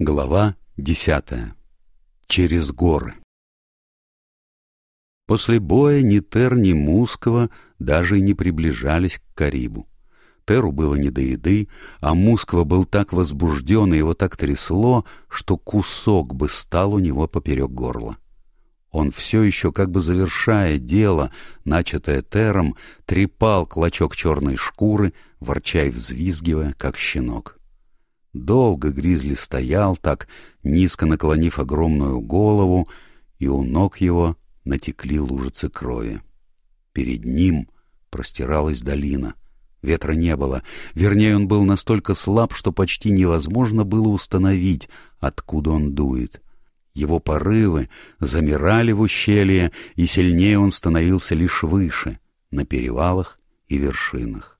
Глава десятая. Через горы. После боя ни Тер, ни Мускова даже и не приближались к Карибу. Теру было не до еды, а Мускова был так возбужден и его так трясло, что кусок бы стал у него поперек горла. Он все еще, как бы завершая дело, начатое Тером, трепал клочок черной шкуры, ворчая взвизгивая, как щенок. Долго Гризли стоял так, низко наклонив огромную голову, и у ног его натекли лужицы крови. Перед ним простиралась долина. Ветра не было, вернее, он был настолько слаб, что почти невозможно было установить, откуда он дует. Его порывы замирали в ущелье, и сильнее он становился лишь выше, на перевалах и вершинах.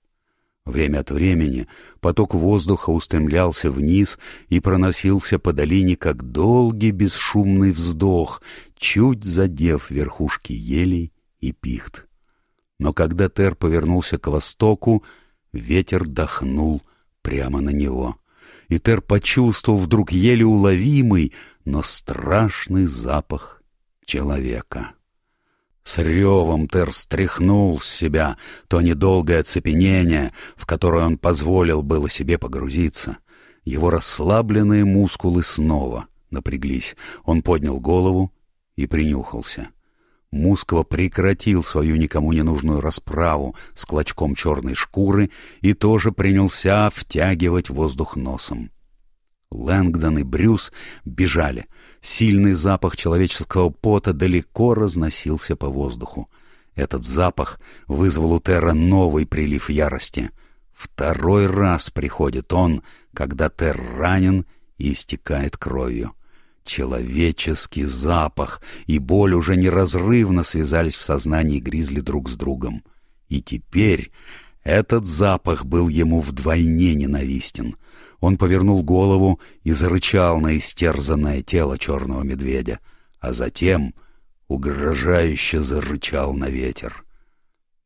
Время от времени поток воздуха устремлялся вниз и проносился по долине, как долгий бесшумный вздох, чуть задев верхушки елей и пихт. Но когда Тер повернулся к востоку, ветер дохнул прямо на него. И Тер почувствовал вдруг еле уловимый, но страшный запах человека с ревом Тер стряхнул с себя то недолгое оцепенение, в которое он позволил было себе погрузиться. Его расслабленные мускулы снова напряглись. Он поднял голову и принюхался. Мусква прекратил свою никому не нужную расправу с клочком черной шкуры и тоже принялся втягивать воздух носом. Лэнгдон и Брюс бежали — Сильный запах человеческого пота далеко разносился по воздуху. Этот запах вызвал у Терра новый прилив ярости. Второй раз приходит он, когда Тер ранен и истекает кровью. Человеческий запах и боль уже неразрывно связались в сознании Гризли друг с другом. И теперь этот запах был ему вдвойне ненавистен — он повернул голову и зарычал на истерзанное тело черного медведя, а затем угрожающе зарычал на ветер.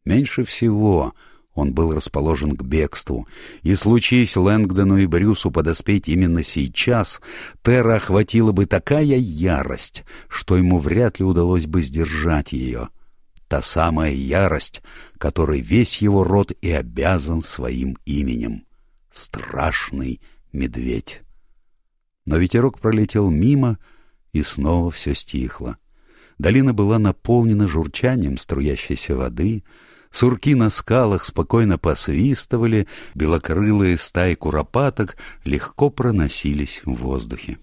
Меньше всего он был расположен к бегству, и случись Лэнгдону и Брюсу подоспеть именно сейчас, Терра охватила бы такая ярость, что ему вряд ли удалось бы сдержать ее. Та самая ярость, которой весь его род и обязан своим именем. — страшный медведь. Но ветерок пролетел мимо, и снова все стихло. Долина была наполнена журчанием струящейся воды, сурки на скалах спокойно посвистывали, белокрылые стаи куропаток легко проносились в воздухе.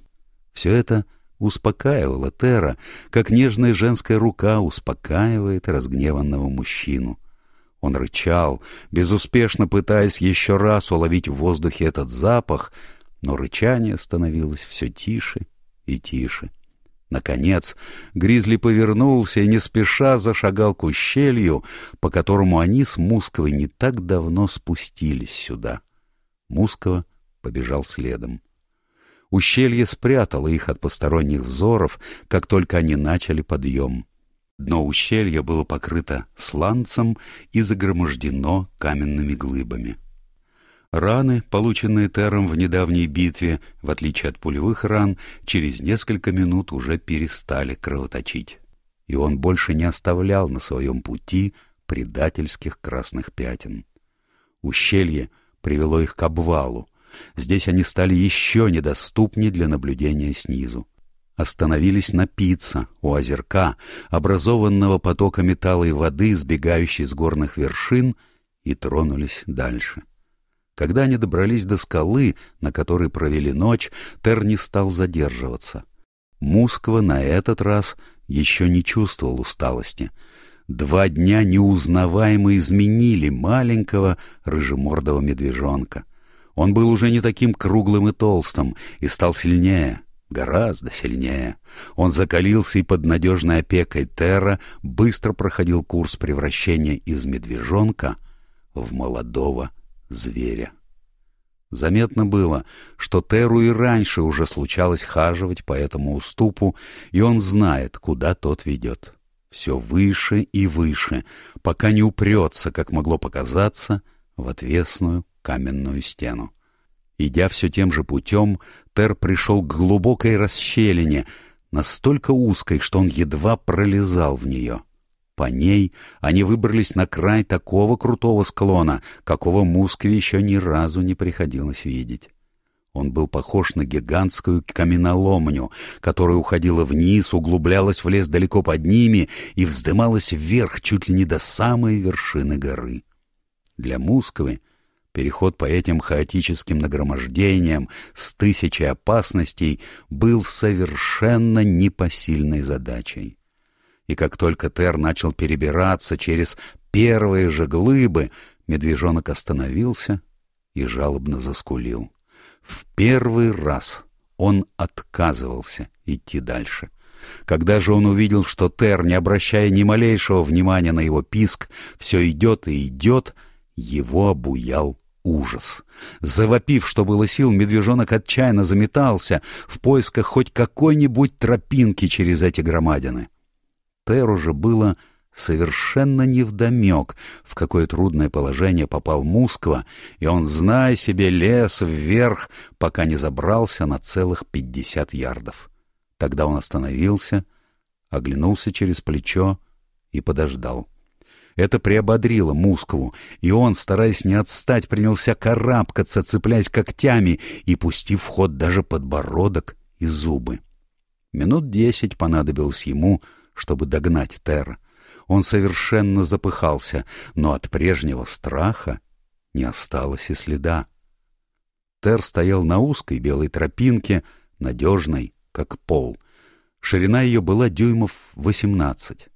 Все это успокаивало Тера, как нежная женская рука успокаивает разгневанного мужчину — он рычал, безуспешно пытаясь еще раз уловить в воздухе этот запах, но рычание становилось все тише и тише. Наконец, Гризли повернулся и не спеша зашагал к ущелью, по которому они с Мусковой не так давно спустились сюда. Мускова побежал следом. Ущелье спрятало их от посторонних взоров, как только они начали подъем. Дно ущелья было покрыто сланцем и загромождено каменными глыбами. Раны, полученные Тером в недавней битве, в отличие от пулевых ран, через несколько минут уже перестали кровоточить, и он больше не оставлял на своем пути предательских красных пятен. Ущелье привело их к обвалу. Здесь они стали еще недоступнее для наблюдения снизу остановились напиться у озерка, образованного потоками талой воды, сбегающей с горных вершин, и тронулись дальше. Когда они добрались до скалы, на которой провели ночь, Тер не стал задерживаться. Мусква на этот раз еще не чувствовал усталости. Два дня неузнаваемо изменили маленького рыжемордого медвежонка. Он был уже не таким круглым и толстым и стал сильнее — Гораздо сильнее. Он закалился, и под надежной опекой Терра быстро проходил курс превращения из медвежонка в молодого зверя. Заметно было, что Теру и раньше уже случалось хаживать по этому уступу, и он знает, куда тот ведет. Все выше и выше, пока не упрется, как могло показаться, в отвесную каменную стену. Идя все тем же путем, Тер пришел к глубокой расщелине, настолько узкой, что он едва пролезал в нее. По ней они выбрались на край такого крутого склона, какого Мускве еще ни разу не приходилось видеть. Он был похож на гигантскую каменоломню, которая уходила вниз, углублялась в лес далеко под ними и вздымалась вверх чуть ли не до самой вершины горы. Для Мусквы Переход по этим хаотическим нагромождениям с тысячей опасностей был совершенно непосильной задачей. И как только Тер начал перебираться через первые же глыбы, медвежонок остановился и жалобно заскулил. В первый раз он отказывался идти дальше. Когда же он увидел, что Тер, не обращая ни малейшего внимания на его писк, все идет и идет, его обуял ужас. Завопив, что было сил, медвежонок отчаянно заметался в поисках хоть какой-нибудь тропинки через эти громадины. Теру же было совершенно невдомек, в какое трудное положение попал Мусква, и он, зная себе, лес вверх, пока не забрался на целых пятьдесят ярдов. Тогда он остановился, оглянулся через плечо и подождал. Это приободрило Мускову, и он, стараясь не отстать, принялся карабкаться, цепляясь когтями и пустив в ход даже подбородок и зубы. Минут десять понадобилось ему, чтобы догнать Тер. Он совершенно запыхался, но от прежнего страха не осталось и следа. Тер стоял на узкой белой тропинке, надежной, как пол. Ширина ее была дюймов восемнадцать.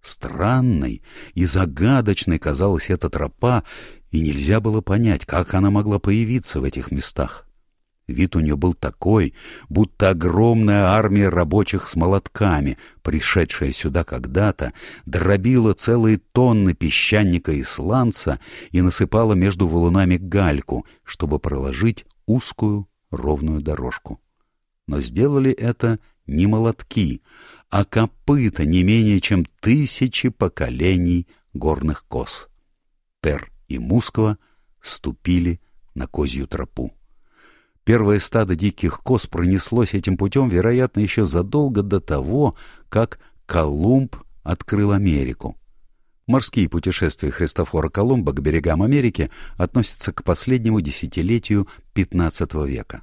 Странной и загадочной казалась эта тропа, и нельзя было понять, как она могла появиться в этих местах. Вид у нее был такой, будто огромная армия рабочих с молотками, пришедшая сюда когда-то, дробила целые тонны песчаника и сланца и насыпала между валунами гальку, чтобы проложить узкую ровную дорожку. Но сделали это не молотки, а копыта не менее чем тысячи поколений горных коз. Пер и Мускова ступили на козью тропу. Первое стадо диких коз пронеслось этим путем, вероятно, еще задолго до того, как Колумб открыл Америку. Морские путешествия Христофора Колумба к берегам Америки относятся к последнему десятилетию XV века.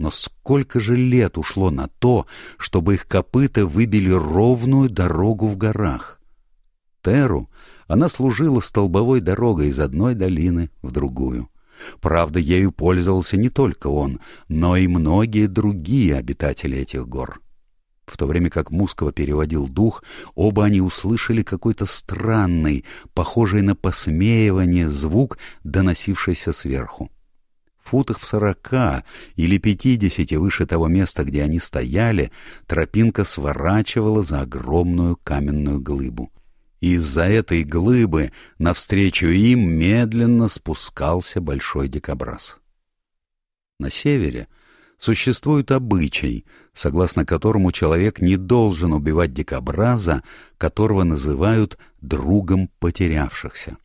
Но сколько же лет ушло на то, чтобы их копыта выбили ровную дорогу в горах? Теру она служила столбовой дорогой из одной долины в другую. Правда, ею пользовался не только он, но и многие другие обитатели этих гор. В то время как Мускова переводил дух, оба они услышали какой-то странный, похожий на посмеивание звук, доносившийся сверху футах в сорока или пятидесяти выше того места, где они стояли, тропинка сворачивала за огромную каменную глыбу. Из-за этой глыбы навстречу им медленно спускался большой дикобраз. На севере существует обычай, согласно которому человек не должен убивать дикобраза, которого называют «другом потерявшихся».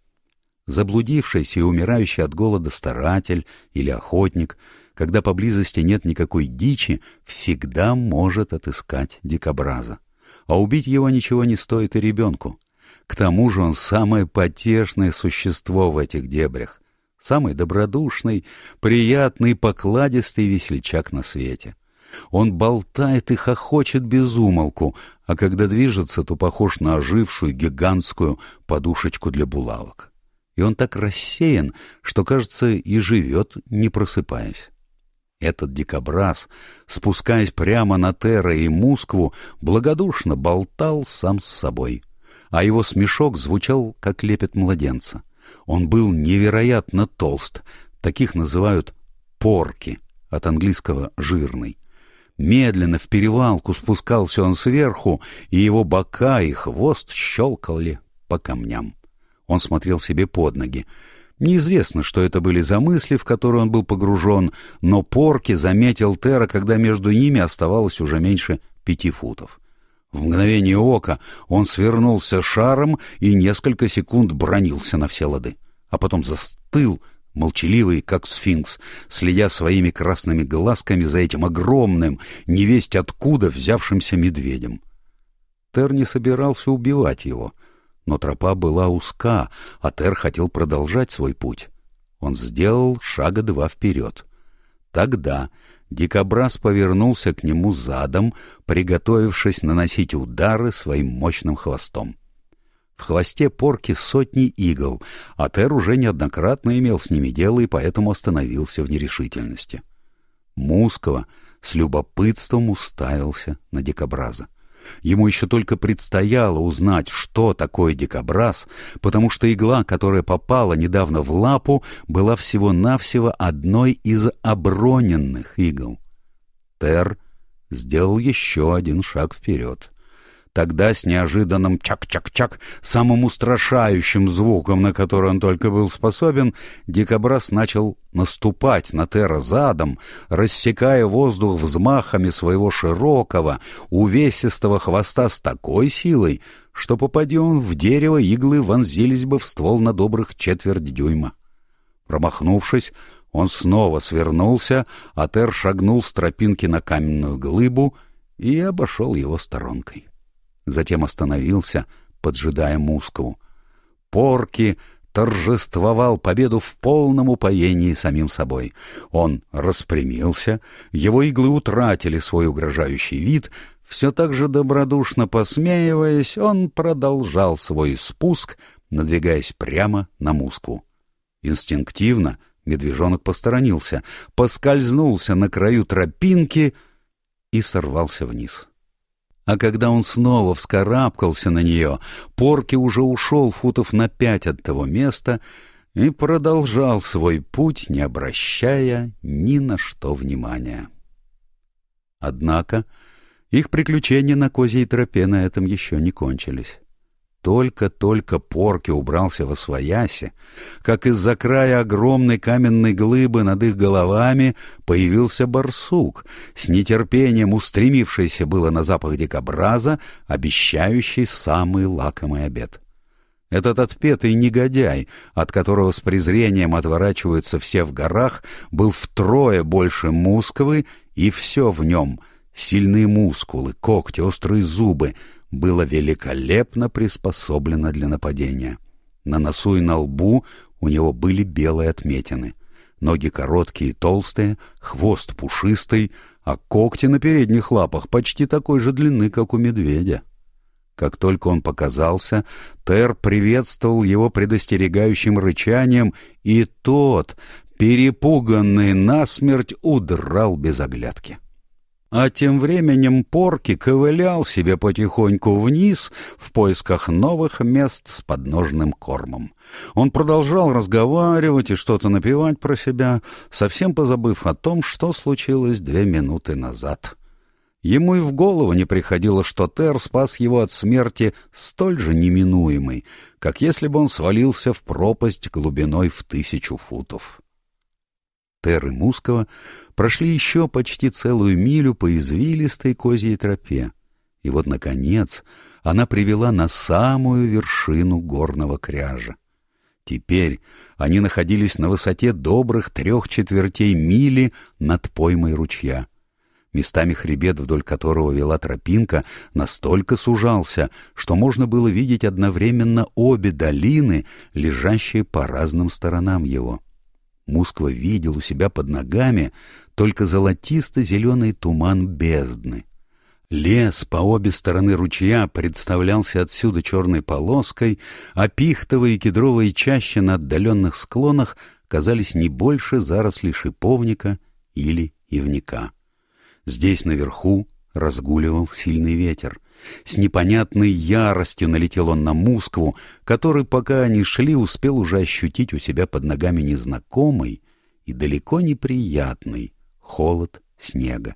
Заблудившийся и умирающий от голода старатель или охотник, когда поблизости нет никакой дичи, всегда может отыскать дикобраза. А убить его ничего не стоит и ребенку. К тому же он самое потешное существо в этих дебрях, самый добродушный, приятный, покладистый весельчак на свете. Он болтает и хохочет без умолку, а когда движется, то похож на ожившую гигантскую подушечку для булавок и он так рассеян, что, кажется, и живет, не просыпаясь. Этот дикобраз, спускаясь прямо на Терра и Мускву, благодушно болтал сам с собой, а его смешок звучал, как лепет младенца. Он был невероятно толст, таких называют «порки», от английского «жирный». Медленно в перевалку спускался он сверху, и его бока и хвост щелкали по камням. Он смотрел себе под ноги. Неизвестно, что это были за мысли, в которые он был погружен, но Порки заметил Тера, когда между ними оставалось уже меньше пяти футов. В мгновение ока он свернулся шаром и несколько секунд бронился на все лады, а потом застыл, молчаливый, как сфинкс, следя своими красными глазками за этим огромным, невесть откуда взявшимся медведем. Тер не собирался убивать его — но тропа была узка, а Тер хотел продолжать свой путь. Он сделал шага два вперед. Тогда дикобраз повернулся к нему задом, приготовившись наносить удары своим мощным хвостом. В хвосте порки сотни игл, а Тер уже неоднократно имел с ними дело и поэтому остановился в нерешительности. Мускова с любопытством уставился на дикобраза. Ему еще только предстояло узнать, что такое дикобраз, потому что игла, которая попала недавно в лапу, была всего-навсего одной из оброненных игл. Тер сделал еще один шаг вперед. Тогда с неожиданным чак-чак-чак, самым устрашающим звуком, на который он только был способен, дикобраз начал наступать на Терра задом, рассекая воздух взмахами своего широкого, увесистого хвоста с такой силой, что, попади он в дерево, иглы вонзились бы в ствол на добрых четверть дюйма. Промахнувшись, он снова свернулся, а Тер шагнул с тропинки на каменную глыбу и обошел его сторонкой затем остановился, поджидая мускул. Порки торжествовал победу в полном упоении самим собой. Он распрямился, его иглы утратили свой угрожающий вид, все так же добродушно посмеиваясь, он продолжал свой спуск, надвигаясь прямо на муску. Инстинктивно медвежонок посторонился, поскользнулся на краю тропинки и сорвался вниз. А когда он снова вскарабкался на нее, Порки уже ушел футов на пять от того места и продолжал свой путь, не обращая ни на что внимания. Однако их приключения на козьей тропе на этом еще не кончились только-только Порки убрался во свояси, как из-за края огромной каменной глыбы над их головами появился барсук, с нетерпением устремившийся было на запах дикобраза, обещающий самый лакомый обед. Этот отпетый негодяй, от которого с презрением отворачиваются все в горах, был втрое больше мусковы, и все в нем — сильные мускулы, когти, острые зубы — было великолепно приспособлено для нападения. На носу и на лбу у него были белые отметины. Ноги короткие и толстые, хвост пушистый, а когти на передних лапах почти такой же длины, как у медведя. Как только он показался, Тер приветствовал его предостерегающим рычанием, и тот, перепуганный насмерть, удрал без оглядки а тем временем Порки ковылял себе потихоньку вниз в поисках новых мест с подножным кормом. Он продолжал разговаривать и что-то напевать про себя, совсем позабыв о том, что случилось две минуты назад. Ему и в голову не приходило, что Тер спас его от смерти столь же неминуемой, как если бы он свалился в пропасть глубиной в тысячу футов. Терры Мускова прошли еще почти целую милю по извилистой козьей тропе. И вот, наконец, она привела на самую вершину горного кряжа. Теперь они находились на высоте добрых трех четвертей мили над поймой ручья. Местами хребет, вдоль которого вела тропинка, настолько сужался, что можно было видеть одновременно обе долины, лежащие по разным сторонам его. Мусква видел у себя под ногами только золотисто-зеленый туман бездны. Лес по обе стороны ручья представлялся отсюда черной полоской, а пихтовые и кедровые чаще на отдаленных склонах казались не больше зарослей шиповника или ивника. Здесь наверху разгуливал сильный ветер. С непонятной яростью налетел он на Мускву, который, пока они шли, успел уже ощутить у себя под ногами незнакомый и далеко неприятный холод снега.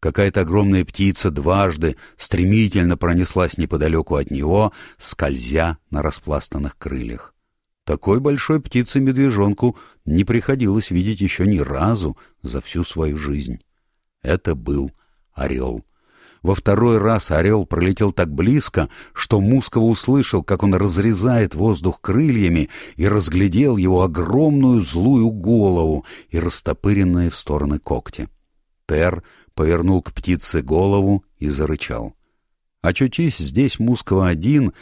Какая-то огромная птица дважды стремительно пронеслась неподалеку от него, скользя на распластанных крыльях. Такой большой птице-медвежонку не приходилось видеть еще ни разу за всю свою жизнь. Это был орел — во второй раз орел пролетел так близко, что Мускова услышал, как он разрезает воздух крыльями и разглядел его огромную злую голову и растопыренные в стороны когти. Тер повернул к птице голову и зарычал. Очутись здесь Мускова один,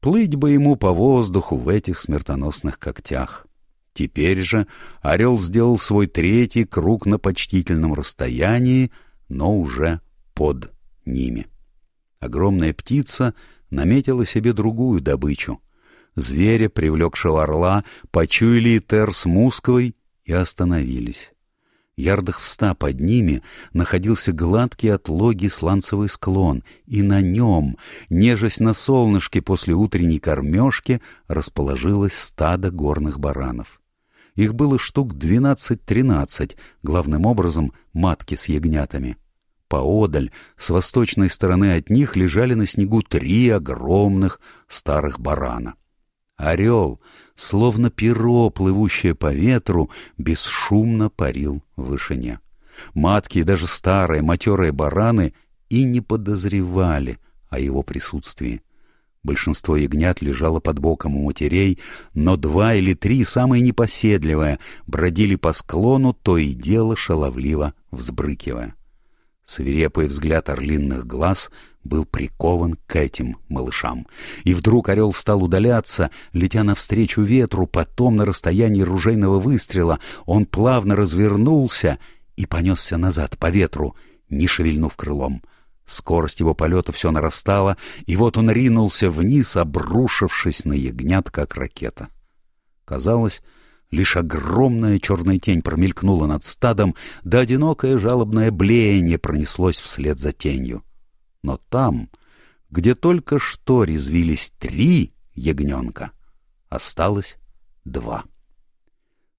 плыть бы ему по воздуху в этих смертоносных когтях. Теперь же орел сделал свой третий круг на почтительном расстоянии, но уже под ними. Огромная птица наметила себе другую добычу. Звери привлекшего орла, почуяли Тер с Мусковой и остановились. Ярдах в ста под ними находился гладкий от логи сланцевый склон, и на нем, нежесть на солнышке после утренней кормежки, расположилось стадо горных баранов. Их было штук двенадцать-тринадцать, главным образом матки с ягнятами — поодаль, с восточной стороны от них лежали на снегу три огромных старых барана. Орел, словно перо, плывущее по ветру, бесшумно парил в вышине. Матки и даже старые матерые бараны и не подозревали о его присутствии. Большинство ягнят лежало под боком у матерей, но два или три, самые непоседливые, бродили по склону, то и дело шаловливо взбрыкивая. Свирепый взгляд орлинных глаз был прикован к этим малышам. И вдруг орел стал удаляться, летя навстречу ветру, потом на расстоянии ружейного выстрела. Он плавно развернулся и понесся назад по ветру, не шевельнув крылом. Скорость его полета все нарастала, и вот он ринулся вниз, обрушившись на ягнят, как ракета. Казалось, Лишь огромная черная тень промелькнула над стадом, да одинокое жалобное блеяние пронеслось вслед за тенью. Но там, где только что резвились три ягненка, осталось два.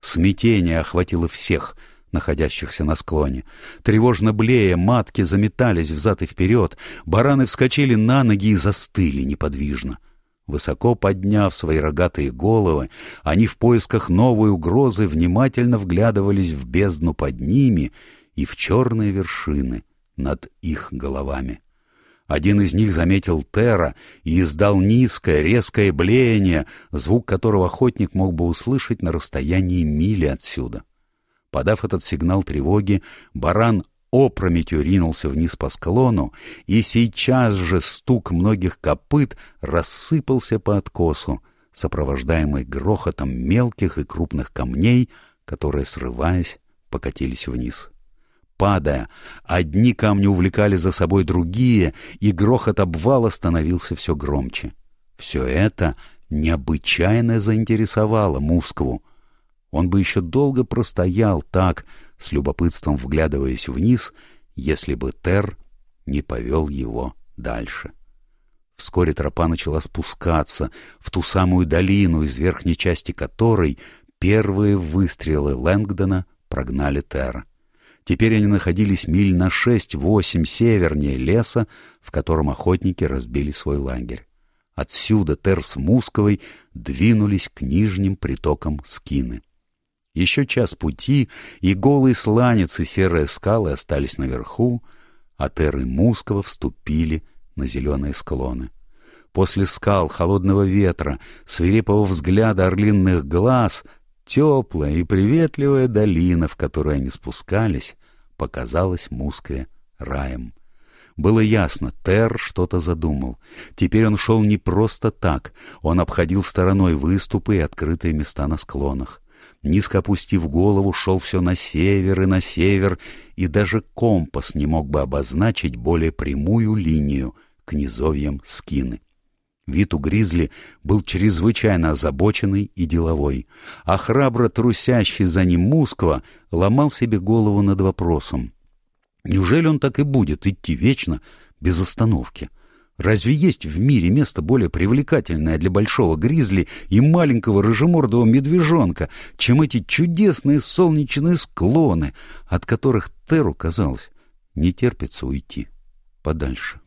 Смятение охватило всех — находящихся на склоне. Тревожно блея, матки заметались взад и вперед, бараны вскочили на ноги и застыли неподвижно. Высоко подняв свои рогатые головы, они в поисках новой угрозы внимательно вглядывались в бездну под ними и в черные вершины над их головами. Один из них заметил Тера и издал низкое, резкое блеяние, звук которого охотник мог бы услышать на расстоянии мили отсюда. Подав этот сигнал тревоги, баран о прометеоринился вниз по склону, и сейчас же стук многих копыт рассыпался по откосу, сопровождаемый грохотом мелких и крупных камней, которые, срываясь, покатились вниз. Падая, одни камни увлекали за собой другие, и грохот обвала становился все громче. Все это необычайно заинтересовало Мускву. Он бы еще долго простоял так, — с любопытством вглядываясь вниз, если бы Тер не повел его дальше. Вскоре тропа начала спускаться в ту самую долину, из верхней части которой первые выстрелы Лэнгдона прогнали Тер. Теперь они находились миль на шесть-восемь севернее леса, в котором охотники разбили свой лагерь. Отсюда Тер с Мусковой двинулись к нижним притокам Скины. Еще час пути, и голые сланец и серые скалы остались наверху, а Терры Мускова вступили на зеленые склоны. После скал, холодного ветра, свирепого взгляда орлинных глаз, теплая и приветливая долина, в которую они спускались, показалась Мускве раем. Было ясно, Тер что-то задумал. Теперь он шел не просто так, он обходил стороной выступы и открытые места на склонах. Низко опустив голову, шел все на север и на север, и даже компас не мог бы обозначить более прямую линию к низовьям скины. Вид у Гризли был чрезвычайно озабоченный и деловой, а храбро трусящий за ним Мусква ломал себе голову над вопросом. Неужели он так и будет идти вечно, без остановки? — Разве есть в мире место более привлекательное для большого гризли и маленького рыжемордого медвежонка, чем эти чудесные солнечные склоны, от которых Теру, казалось, не терпится уйти подальше?